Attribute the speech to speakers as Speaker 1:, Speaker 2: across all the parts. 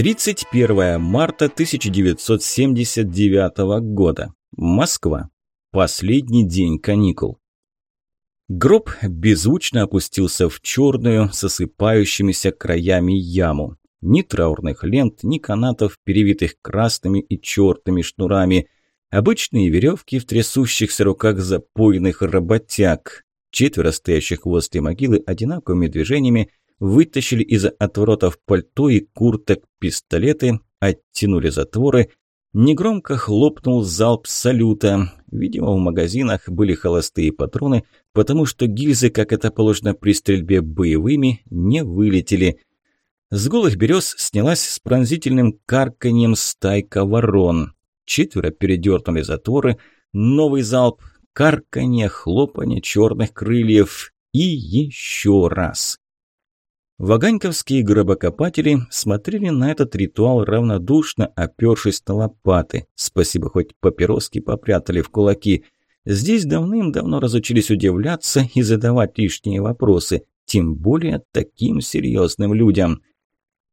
Speaker 1: 31 марта 1979 года. Москва. Последний день каникул. Гроб беззвучно опустился в черную, с осыпающимися краями яму. Ни траурных лент, ни канатов, перевитых красными и черными шнурами. Обычные веревки в трясущихся руках запойных работяг. Четверо стоящих возле могилы одинаковыми движениями вытащили из отворотов пальто и курток пистолеты, оттянули затворы. Негромко хлопнул залп салюта. Видимо, в магазинах были холостые патроны, потому что гильзы, как это положено при стрельбе боевыми, не вылетели. С голых берез снялась с пронзительным карканьем стайка ворон. Четверо передернули затворы. Новый залп, карканье, хлопанье черных крыльев. И еще раз. Ваганьковские гробокопатели смотрели на этот ритуал равнодушно, опёршись на лопаты. Спасибо, хоть папироски попрятали в кулаки. Здесь давным-давно разучились удивляться и задавать лишние вопросы, тем более таким серьезным людям.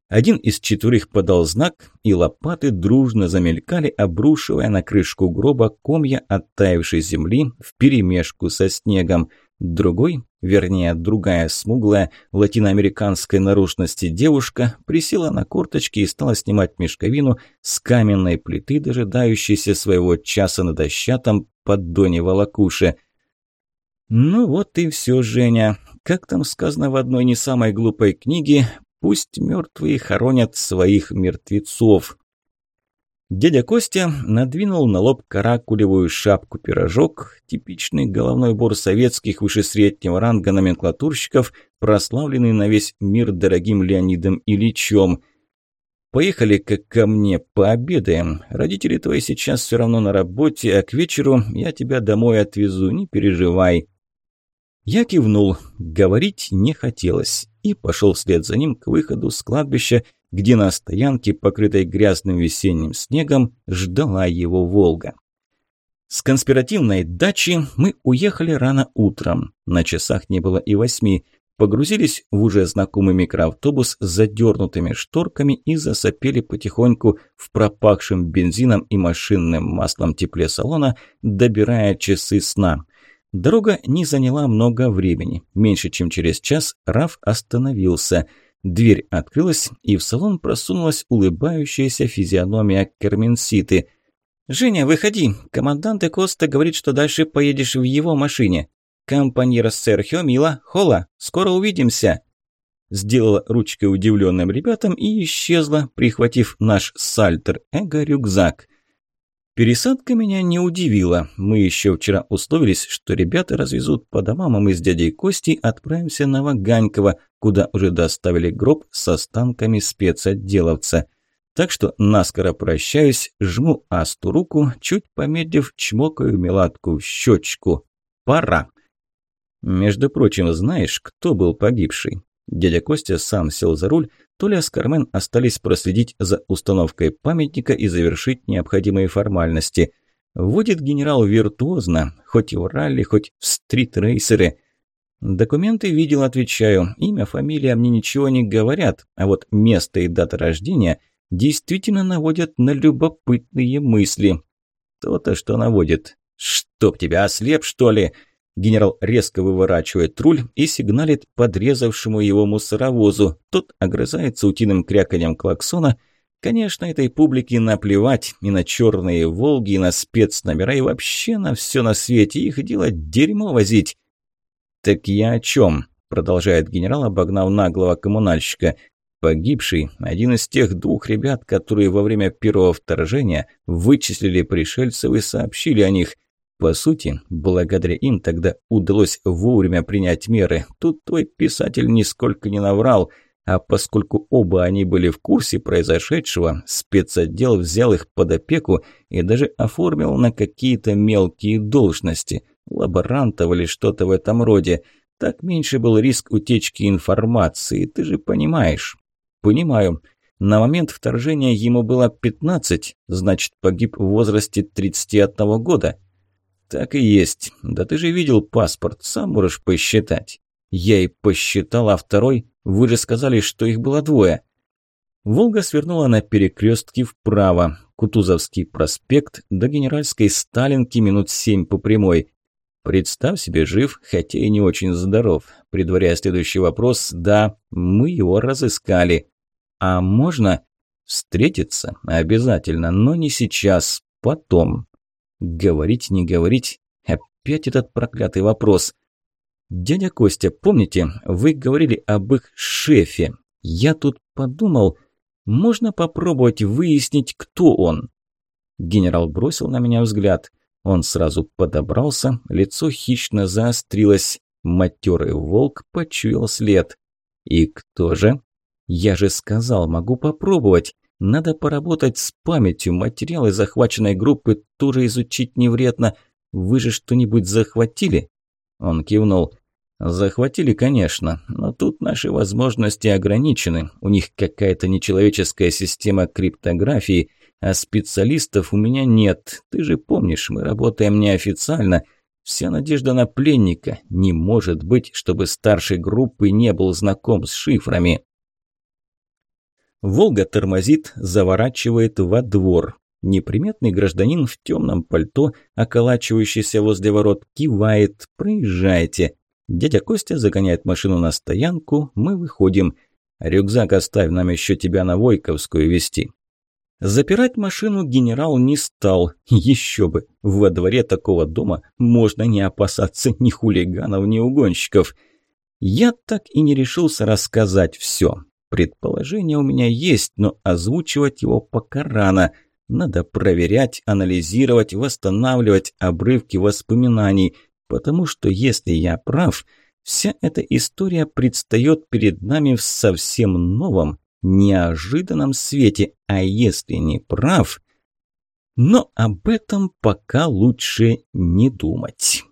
Speaker 1: Один из четверых подал знак, и лопаты дружно замелькали, обрушивая на крышку гроба комья оттаившей земли вперемешку со снегом – Другой, вернее, другая смуглая, латиноамериканской наружности девушка присела на корточки и стала снимать мешковину с каменной плиты, дожидающейся своего часа на дощатом поддоне волокуши. Ну вот и все, Женя. Как там сказано в одной не самой глупой книге, пусть мертвые хоронят своих мертвецов. Дядя Костя надвинул на лоб каракулевую шапку-пирожок, типичный головной убор советских вышесреднего ранга номенклатурщиков, прославленный на весь мир дорогим Леонидом Ильичем. «Поехали как ко мне, пообедаем. Родители твои сейчас все равно на работе, а к вечеру я тебя домой отвезу, не переживай». Я кивнул, говорить не хотелось, и пошел вслед за ним к выходу с кладбища, где на стоянке, покрытой грязным весенним снегом, ждала его «Волга». С конспиративной дачи мы уехали рано утром. На часах не было и восьми. Погрузились в уже знакомый микроавтобус с задернутыми шторками и засопели потихоньку в пропахшем бензином и машинным маслом тепле салона, добирая часы сна. Дорога не заняла много времени. Меньше чем через час Раф остановился – Дверь открылась, и в салон просунулась улыбающаяся физиономия Керменситы. «Женя, выходи. Командант Коста говорит, что дальше поедешь в его машине. Компаньера Серхио Мила, Хола, скоро увидимся!» Сделала ручкой удивленным ребятам и исчезла, прихватив наш сальтер-эго-рюкзак. Пересадка меня не удивила. Мы еще вчера условились, что ребята развезут по домам, а мы с дядей Костей отправимся на Ваганьково, куда уже доставили гроб с останками спецотделовца. Так что наскоро прощаюсь, жму Асту руку, чуть помедлив, чмокаю Меладку в щечку. Пора. Между прочим, знаешь, кто был погибший? Дядя Костя сам сел за руль, Толя с Кармен остались проследить за установкой памятника и завершить необходимые формальности. Водит генерал виртуозно, хоть в ралли, хоть в стрит-рейсеры. Документы видел, отвечаю. Имя, фамилия мне ничего не говорят, а вот место и дата рождения действительно наводят на любопытные мысли. То-то, что наводит. «Чтоб тебя ослеп, что ли?» Генерал резко выворачивает руль и сигналит подрезавшему его мусоровозу. Тот огрызается утиным кряканьем клаксона. Конечно, этой публике наплевать и на черные «Волги», и на спецномера, и вообще на все на свете. Их дело дерьмо возить. «Так я о чем?» – продолжает генерал, обогнав наглого коммунальщика. Погибший – один из тех двух ребят, которые во время первого вторжения вычислили пришельцев и сообщили о них – по сути, благодаря им тогда удалось вовремя принять меры. Тут твой писатель нисколько не наврал, а поскольку оба они были в курсе произошедшего, спецотдел взял их под опеку и даже оформил на какие-то мелкие должности, лаборантов или что-то в этом роде. Так меньше был риск утечки информации, ты же понимаешь. Понимаю. На момент вторжения ему было 15, значит, погиб в возрасте 31 года. «Так и есть. Да ты же видел паспорт, сам можешь посчитать». «Я и посчитал, а второй? Вы же сказали, что их было двое». Волга свернула на перекрестке вправо. Кутузовский проспект до Генеральской Сталинки минут семь по прямой. Представь себе, жив, хотя и не очень здоров. Предваряя следующий вопрос, да, мы его разыскали. А можно встретиться? Обязательно, но не сейчас, потом. Говорить, не говорить? Опять этот проклятый вопрос. Дядя Костя, помните, вы говорили об их шефе. Я тут подумал, можно попробовать выяснить, кто он. Генерал бросил на меня взгляд. Он сразу подобрался, лицо хищно заострилось. Матерый волк почуял след. «И кто же?» «Я же сказал, могу попробовать. Надо поработать с памятью. Материалы захваченной группы тоже изучить не вредно. Вы же что-нибудь захватили?» Он кивнул. «Захватили, конечно, но тут наши возможности ограничены. У них какая-то нечеловеческая система криптографии, а специалистов у меня нет. Ты же помнишь, мы работаем неофициально. Вся надежда на пленника. Не может быть, чтобы старший группы не был знаком с шифрами». Волга тормозит, заворачивает во двор. Неприметный гражданин в темном пальто, околачивающийся возле ворот, кивает «Проезжайте». Дядя Костя загоняет машину на стоянку, мы выходим. «Рюкзак оставь, нам еще тебя на Войковскую везти». Запирать машину генерал не стал. Еще бы, во дворе такого дома можно не опасаться ни хулиганов, ни угонщиков. Я так и не решился рассказать все. Предположение у меня есть, но озвучивать его пока рано. Надо проверять, анализировать, восстанавливать обрывки воспоминаний, потому что если я прав, вся эта история предстает перед нами в совсем новом, неожиданном свете, а если не прав... Но об этом пока лучше не думать.